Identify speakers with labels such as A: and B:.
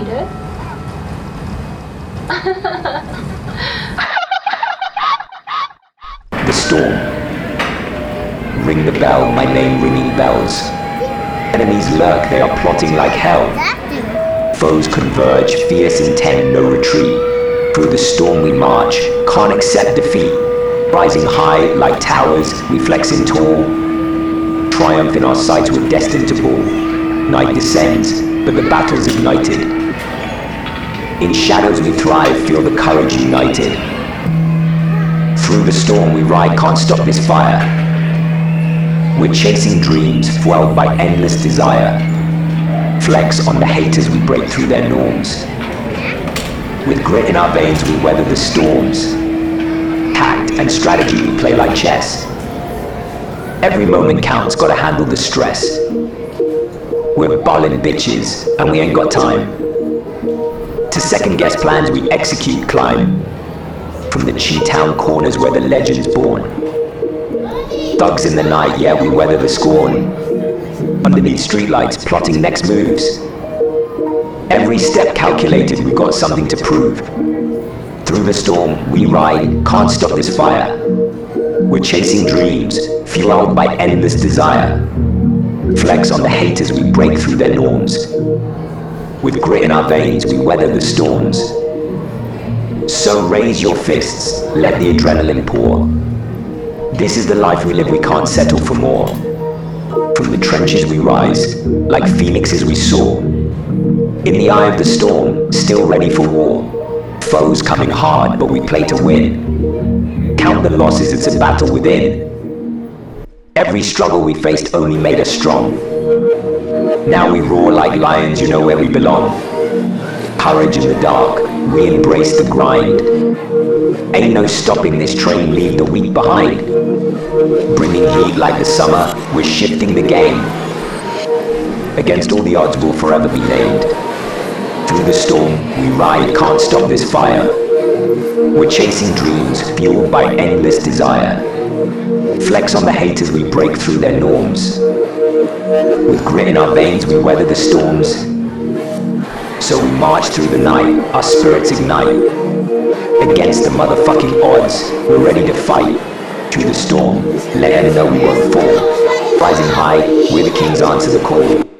A: the storm. Ring the bell, my name ringing bells. Enemies lurk, they are plotting like hell. Foes converge, fierce intent, no retreat. Through the storm we march, can't accept defeat. Rising high like towers, we flexing tall. Triumph in our sights, we're destined to fall. Night descends, but the battle's ignited. In shadows we thrive, feel the courage united. Through the storm we ride, can't stop this fire. We're chasing dreams, fueled by endless desire. Flex on the haters, we break through their norms. With grit in our veins, we weather the storms. Tact and strategy, we play like chess. Every moment counts, gotta handle the stress. We're ballin' bitches, and we ain't got time. To second guess plans, we execute, climb. From the Chi-Town corners where the legend's born. Thugs in the night, yeah, we weather the scorn. Underneath streetlights, plotting next moves. Every step calculated, we got something to prove. Through the storm, we ride, can't stop this fire. We're chasing dreams, fueled by endless desire. Flex on the haters, we break through their norms. With grit in our veins, we weather the storms. So raise your fists, let the adrenaline pour. This is the life we live, we can't settle for more. From the trenches we rise, like phoenixes we soar. In the eye of the storm, still ready for war. Foes coming hard, but we play to win. Count the losses, it's a battle within. Every struggle we faced only made us strong. Now we roar like lions, you know where we belong. Courage in the dark, we embrace the grind. Ain't no stopping this train, leave the weak behind. Bringing heat like the summer, we're shifting the game. Against all the odds, we'll forever be named. Through the storm, we ride, can't stop this fire. We're chasing dreams, fueled by endless desire. Flex on the haters, we break through their norms. With grit in our veins, we weather the storms. So we march through the night, our spirits ignite. Against the motherfucking odds, we're ready to fight. Through the storm, let them know we won't fall. Rising high, we're the kings answer the call.